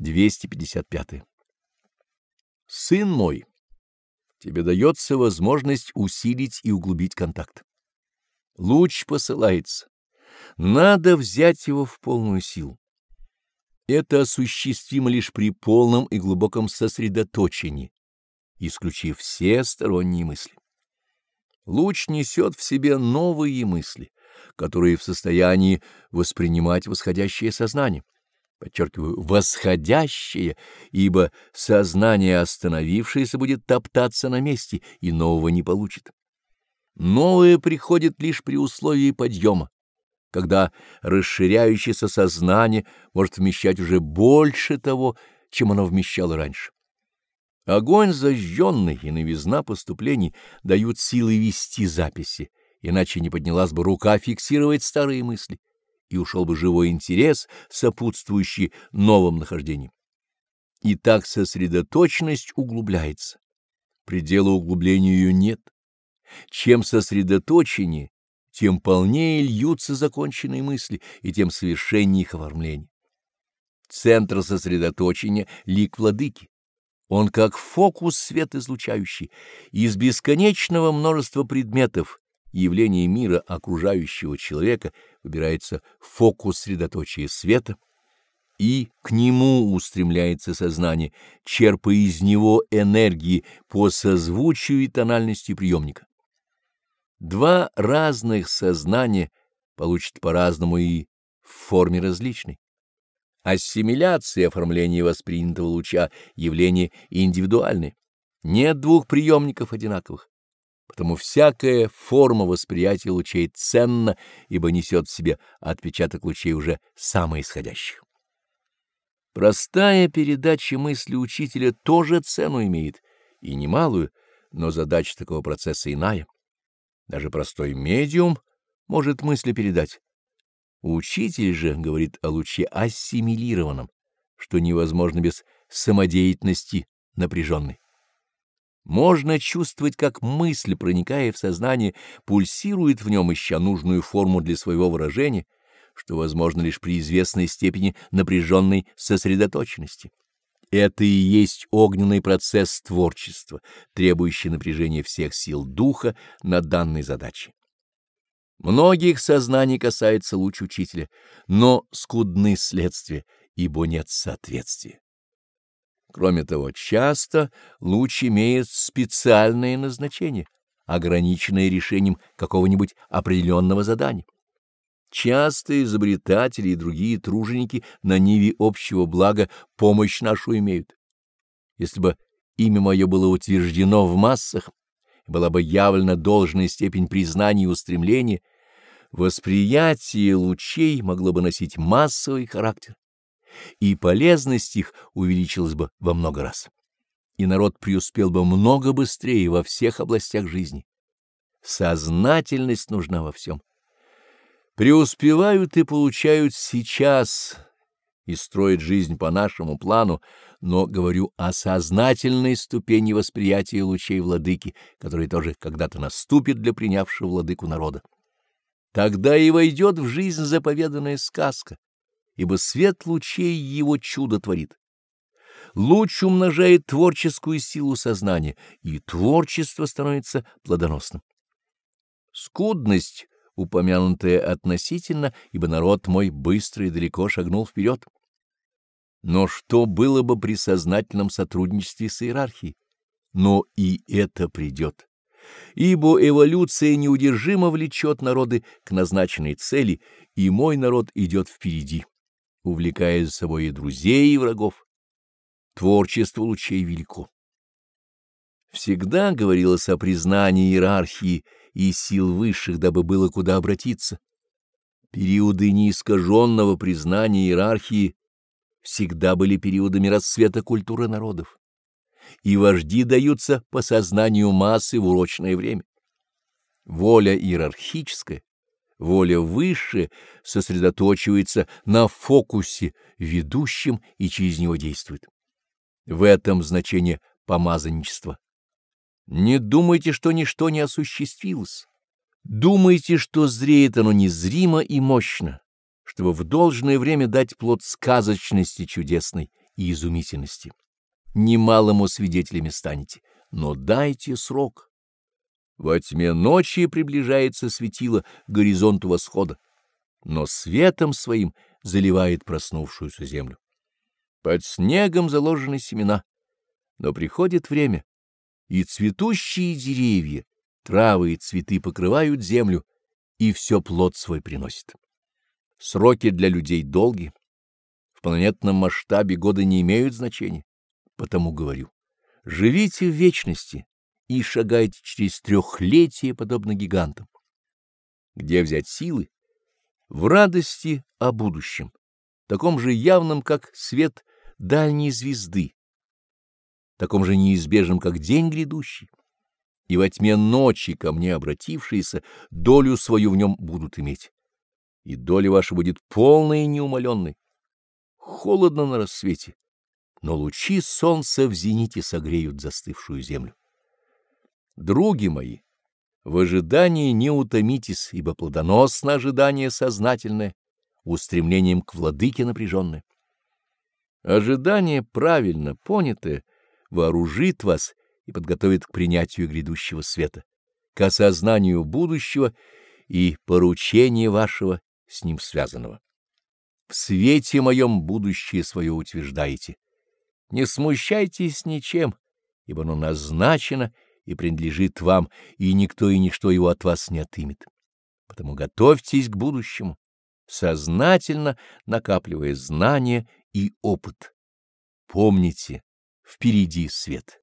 255. Сын мой, тебе дается возможность усилить и углубить контакт. Луч посылается. Надо взять его в полную силу. Это осуществимо лишь при полном и глубоком сосредоточении, исключив все сторонние мысли. Луч несет в себе новые мысли, которые в состоянии воспринимать восходящее сознание. Подчеркиваю, восходящее, ибо сознание остановившееся будет топтаться на месте и нового не получит. Новое приходит лишь при условии подъема, когда расширяющееся сознание может вмещать уже больше того, чем оно вмещало раньше. Огонь зажженный и новизна поступлений дают силы вести записи, иначе не поднялась бы рука фиксировать старые мысли, и ушел бы живой интерес, сопутствующий новым нахождениям. И так сосредоточенность углубляется. Предела углублению ее нет. Чем сосредоточеннее, тем полнее льются законченные мысли, и тем совершеннее их оформление. Центр сосредоточения — лик владыки. Он как фокус свет излучающий, из бесконечного множества предметов явления мира окружающего человека выбирается фокус средоточия света, и к нему устремляется сознание, черпая из него энергии по созвучию и тональности приемника. Два разных сознания получат по-разному и в форме различной. Ассимиляция оформления воспринятого луча — явление индивидуальное. Нет двух приемников одинаковых. Потому всякая форма восприятия лучей ценна, ибо несет в себе отпечаток лучей уже самоисходящих. Простая передача мысли учителя тоже цену имеет, и немалую, но задача такого процесса иная. Даже простой медиум может мысли передать, Учитель же говорит о луче ассимилированном, что невозможно без самодеятельности напряженной. Можно чувствовать, как мысль, проникая в сознание, пульсирует в нем, ища нужную форму для своего выражения, что возможно лишь при известной степени напряженной сосредоточенности. Это и есть огненный процесс творчества, требующий напряжения всех сил духа на данной задаче. Многих сознаний касается луч учителя, но скудны следствия, ибо нет соответствия. Кроме того, часто луч имеет специальное назначение, ограниченное решением какого-нибудь определенного задания. Часто изобретатели и другие труженики на ниве общего блага помощь нашу имеют. Если бы имя мое было утверждено в массах, была бы явлена должная степень признания и устремления, восприятие лучей могло бы носить массовый характер, и полезность их увеличилась бы во много раз, и народ преуспел бы много быстрее во всех областях жизни. Сознательность нужна во всем. Преуспевают и получают сейчас и строят жизнь по нашему плану, но говорю о сознательной ступени восприятия лучей владыки, который тоже когда-то наступит для принявшего владыку народа. Тогда и войдет в жизнь заповеданная сказка, ибо свет лучей его чудо творит. Луч умножает творческую силу сознания, и творчество становится плодоносным. Скудность, упомянутая относительно, ибо народ мой быстро и далеко шагнул вперед. Но что было бы при сознательном сотрудничестве с иерархией? Но и это придет ибо эволюция неудержимо влечет народы к назначенной цели, и мой народ идет впереди, увлекая за собой и друзей, и врагов. Творчество лучей велико. Всегда говорилось о признании иерархии и сил высших, дабы было куда обратиться. Периоды неискаженного признания иерархии всегда были периодами расцвета культуры народов и вожди даются по сознанию массы в урочное время. Воля иерархическая, воля высшая сосредоточивается на фокусе, ведущем и через него действует. В этом значение помазанничества. Не думайте, что ничто не осуществилось. Думайте, что зреет оно незримо и мощно, чтобы в должное время дать плод сказочности чудесной и изумительности. Немалому свидетелями станете, но дайте срок. Во тьме ночи приближается светило к горизонту восхода, но светом своим заливает проснувшуюся землю. Под снегом заложены семена, но приходит время, и цветущие деревья, травы и цветы покрывают землю, и все плод свой приносит. Сроки для людей долги, в планетном масштабе годы не имеют значения, потому говорю, живите в вечности и шагайте через трехлетие, подобно гигантам. Где взять силы? В радости о будущем, таком же явном, как свет дальней звезды, таком же неизбежном, как день грядущий, и во тьме ночи ко мне обратившиеся долю свою в нем будут иметь, и доля ваша будет полной и неумоленной. Холодно на рассвете, но лучи солнца в зените согреют застывшую землю. Други мои, в ожидании не утомитесь, ибо плодоносно ожидание сознательное, устремлением к владыке напряженное. Ожидание правильно понятое вооружит вас и подготовит к принятию грядущего света, к осознанию будущего и поручения вашего с ним связанного. В свете моем будущее свое утверждаете. Не смущайтесь ничем, ибо оно назначено и принадлежит вам, и никто и ничто его от вас не отымет. Потому готовьтесь к будущему, сознательно накапливая знания и опыт. Помните, впереди свет.